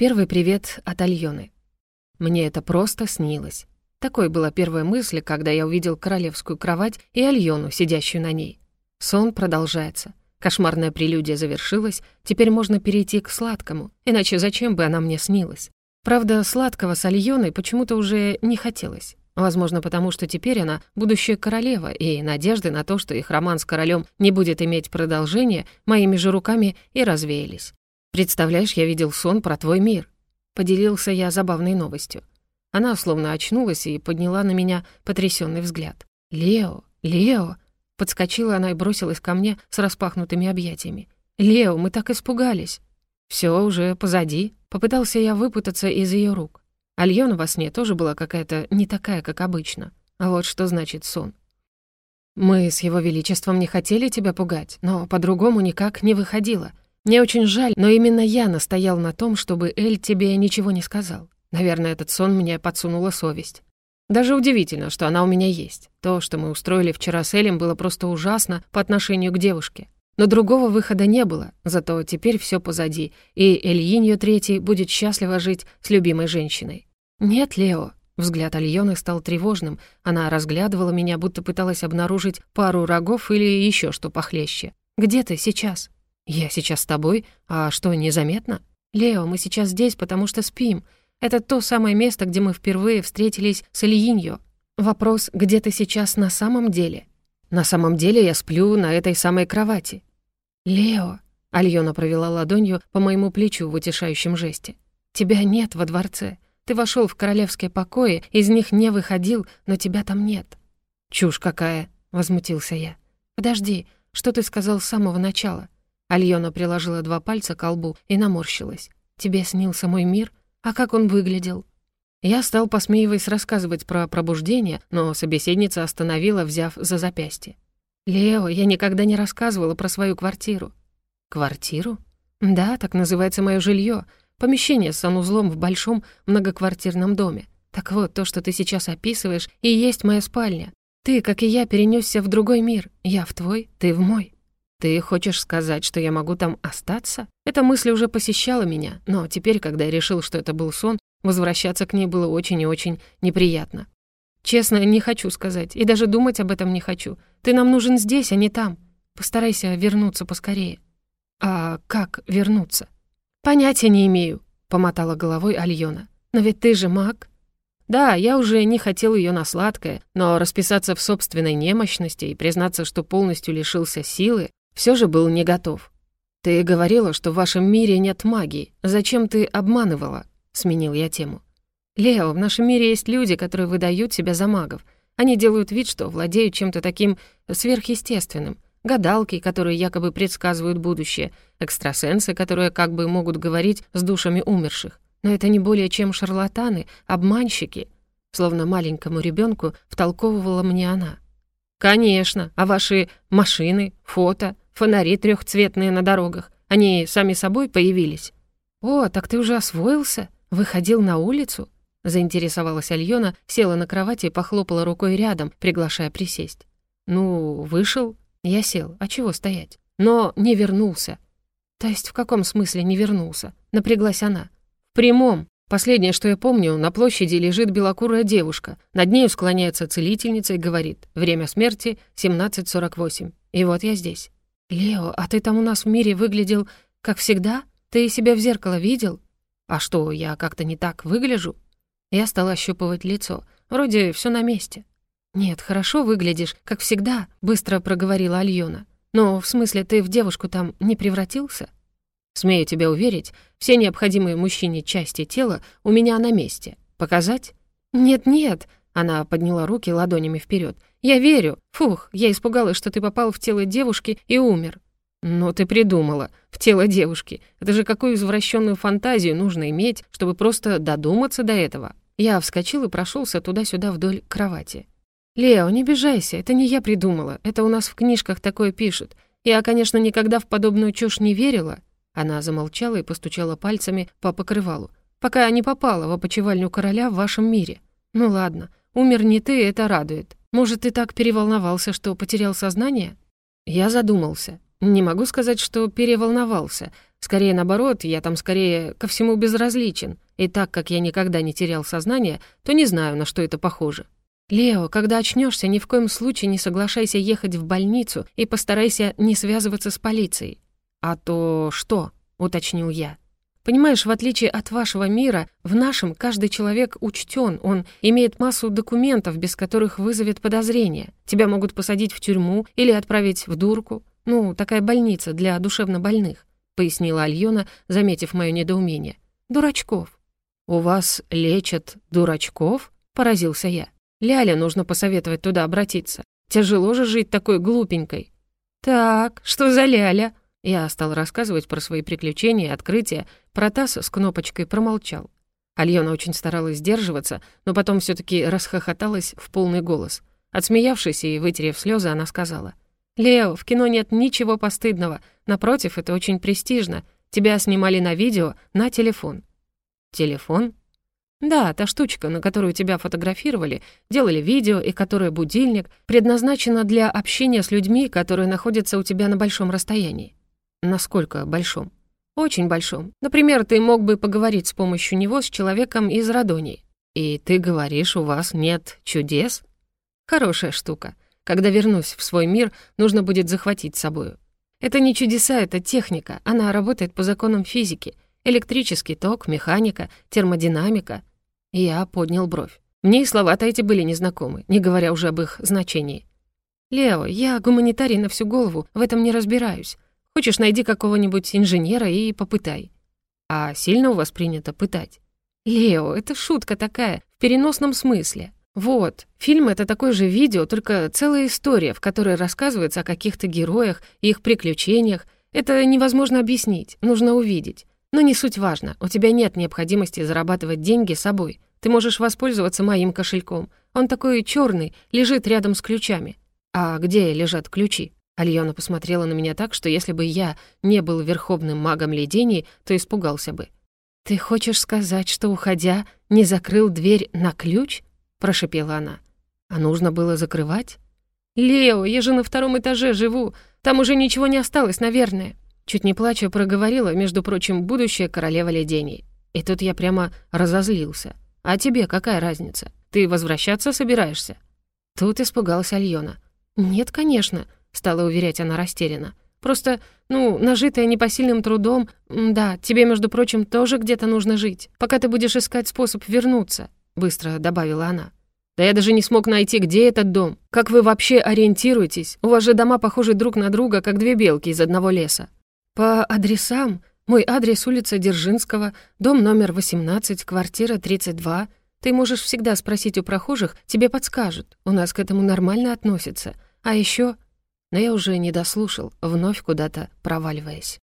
Первый привет от Альоны. Мне это просто снилось. Такой была первая мысль, когда я увидел королевскую кровать и Альону, сидящую на ней. Сон продолжается. Кошмарная прелюдия завершилась, теперь можно перейти к сладкому, иначе зачем бы она мне снилась? Правда, сладкого с Альоной почему-то уже не хотелось. Возможно, потому что теперь она будущая королева, и надежды на то, что их роман с королем не будет иметь продолжения, моими же руками и развеялись. «Представляешь, я видел сон про твой мир». Поделился я забавной новостью. Она словно очнулась и подняла на меня потрясенный взгляд. «Лео! Лео!» Подскочила она и бросилась ко мне с распахнутыми объятиями. «Лео, мы так испугались!» Все уже позади», — попытался я выпутаться из ее рук. Альона во сне тоже была какая-то не такая, как обычно. А вот что значит сон. «Мы с его величеством не хотели тебя пугать, но по-другому никак не выходило. Мне очень жаль, но именно я настоял на том, чтобы Эль тебе ничего не сказал. Наверное, этот сон мне подсунула совесть. Даже удивительно, что она у меня есть. То, что мы устроили вчера с Элем, было просто ужасно по отношению к девушке. Но другого выхода не было, зато теперь все позади, и Эльиньо Третий будет счастливо жить с любимой женщиной. «Нет, Лео», Взгляд Альоны стал тревожным. Она разглядывала меня, будто пыталась обнаружить пару рогов или еще что похлеще. «Где ты сейчас?» «Я сейчас с тобой? А что, незаметно?» «Лео, мы сейчас здесь, потому что спим. Это то самое место, где мы впервые встретились с Ильиньо. Вопрос, где ты сейчас на самом деле?» «На самом деле я сплю на этой самой кровати». «Лео», — Альона провела ладонью по моему плечу в утешающем жесте. «Тебя нет во дворце. Ты вошел в королевские покои, из них не выходил, но тебя там нет». «Чушь какая!» — возмутился я. «Подожди, что ты сказал с самого начала?» Альона приложила два пальца к лбу и наморщилась. «Тебе снился мой мир? А как он выглядел?» Я стал, посмеиваясь, рассказывать про пробуждение, но собеседница остановила, взяв за запястье. «Лео, я никогда не рассказывала про свою квартиру». «Квартиру?» «Да, так называется мое жилье, помещение с санузлом в большом многоквартирном доме. Так вот, то, что ты сейчас описываешь, и есть моя спальня. Ты, как и я, перенесся в другой мир. Я в твой, ты в мой. «Ты хочешь сказать, что я могу там остаться?» Эта мысль уже посещала меня, но теперь, когда я решил, что это был сон, возвращаться к ней было очень и очень неприятно. «Честно, не хочу сказать, и даже думать об этом не хочу. Ты нам нужен здесь, а не там. Постарайся вернуться поскорее». «А как вернуться?» «Понятия не имею», — помотала головой Альона. «Но ведь ты же маг». Да, я уже не хотел ее на сладкое, но расписаться в собственной немощности и признаться, что полностью лишился силы, все же был не готов. «Ты говорила, что в вашем мире нет магии. Зачем ты обманывала?» — сменил я тему. «Лео, в нашем мире есть люди, которые выдают себя за магов. Они делают вид, что владеют чем-то таким сверхъестественным. Гадалки, которые якобы предсказывают будущее, экстрасенсы, которые как бы могут говорить с душами умерших. Но это не более чем шарлатаны, обманщики». Словно маленькому ребенку втолковывала мне она. «Конечно, а ваши машины, фото, фонари трехцветные на дорогах, они сами собой появились?» «О, так ты уже освоился? Выходил на улицу?» Заинтересовалась Альона, села на кровати и похлопала рукой рядом, приглашая присесть. «Ну, вышел». Я сел. А чего стоять? Но не вернулся. «То есть в каком смысле не вернулся?» Напряглась она. «В прямом. Последнее, что я помню, на площади лежит белокурая девушка. Над нею склоняется целительница и говорит «Время смерти 17.48». И вот я здесь. «Лео, а ты там у нас в мире выглядел, как всегда? Ты себя в зеркало видел?» «А что, я как-то не так выгляжу?» Я стала ощупывать лицо. Вроде все на месте. «Нет, хорошо выглядишь, как всегда», — быстро проговорила Альона. «Но в смысле, ты в девушку там не превратился?» Смею тебя уверить, все необходимые мужчине части тела у меня на месте. Показать? Нет-нет, она подняла руки ладонями вперед. Я верю. Фух, я испугалась, что ты попал в тело девушки и умер. Но ты придумала. В тело девушки. Это же какую извращенную фантазию нужно иметь, чтобы просто додуматься до этого. Я вскочил и прошелся туда-сюда вдоль кровати. «Лео, не обижайся, это не я придумала, это у нас в книжках такое пишут. Я, конечно, никогда в подобную чушь не верила, она замолчала и постучала пальцами по покрывалу. «Пока я не попала в опочивальню короля в вашем мире. Ну ладно, умер не ты, это радует. Может, ты так переволновался, что потерял сознание?» Я задумался. Не могу сказать, что переволновался. Скорее наоборот, я там скорее ко всему безразличен. И так как я никогда не терял сознание, то не знаю, на что это похоже. «Лео, когда очнешься, ни в коем случае не соглашайся ехать в больницу и постарайся не связываться с полицией». «А то что?» — уточнил я. «Понимаешь, в отличие от вашего мира, в нашем каждый человек учтен, он имеет массу документов, без которых вызовет подозрение. Тебя могут посадить в тюрьму или отправить в дурку. Ну, такая больница для душевнобольных», — пояснила Альона, заметив мое недоумение. «Дурачков». «У вас лечат дурачков?» — поразился я. Ляля нужно посоветовать туда обратиться. Тяжело же жить такой глупенькой. Так, что за Ляля? Я стал рассказывать про свои приключения и открытия, про таз с кнопочкой промолчал. Альона очень старалась сдерживаться, но потом все таки расхохоталась в полный голос. Отсмеявшись и вытерев слезы, она сказала. «Лео, в кино нет ничего постыдного. Напротив, это очень престижно. Тебя снимали на видео, на телефон». «Телефон?» Да, та штучка, на которую тебя фотографировали, делали видео и которая будильник, предназначена для общения с людьми, которые находятся у тебя на большом расстоянии. Насколько большом? Очень большом. Например, ты мог бы поговорить с помощью него с человеком из Радонии. И ты говоришь, у вас нет чудес? Хорошая штука. Когда вернусь в свой мир, нужно будет захватить с собою. Это не чудеса, это техника. Она работает по законам физики. Электрический ток, механика, термодинамика — я поднял бровь. Мне и слова-то эти были незнакомы, не говоря уже об их значении. «Лео, я гуманитарий на всю голову, в этом не разбираюсь. Хочешь, найди какого-нибудь инженера и попытай». «А сильно у вас принято пытать?» «Лео, это шутка такая, в переносном смысле. Вот, фильм — это такое же видео, только целая история, в которой рассказывается о каких-то героях и их приключениях. Это невозможно объяснить, нужно увидеть. Но не суть важно, у тебя нет необходимости зарабатывать деньги собой. Ты можешь воспользоваться моим кошельком. Он такой черный, лежит рядом с ключами. А где лежат ключи? Альона посмотрела на меня так, что если бы я не был верховным магом ледений, то испугался бы. «Ты хочешь сказать, что, уходя, не закрыл дверь на ключ?» — прошипела она. «А нужно было закрывать?» «Лео, я же на втором этаже живу. Там уже ничего не осталось, наверное». Чуть не плача проговорила, между прочим, будущая королева ледений. И тут я прямо разозлился. «А тебе какая разница? Ты возвращаться собираешься?» Тут испугалась Альона. «Нет, конечно», — стала уверять она растерянно. «Просто, ну, нажитая непосильным трудом, да, тебе, между прочим, тоже где-то нужно жить, пока ты будешь искать способ вернуться», — быстро добавила она. «Да я даже не смог найти, где этот дом. Как вы вообще ориентируетесь? У вас же дома похожи друг на друга, как две белки из одного леса». «По адресам. Мой адрес улица Дзержинского, дом номер 18, квартира 32. Ты можешь всегда спросить у прохожих, тебе подскажут. У нас к этому нормально относятся. А еще, Но я уже не дослушал, вновь куда-то проваливаясь.